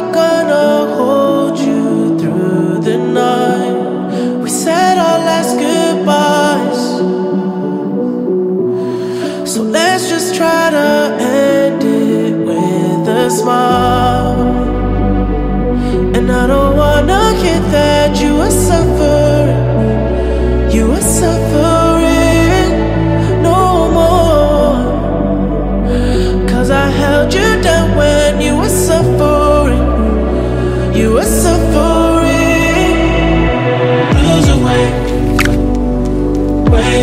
not gonna hold you through the night. We said our last goodbyes. So let's just try to end it with a smile. And I don't wanna hear that you are suffering. You are suffering.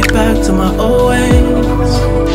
be back to my old ways.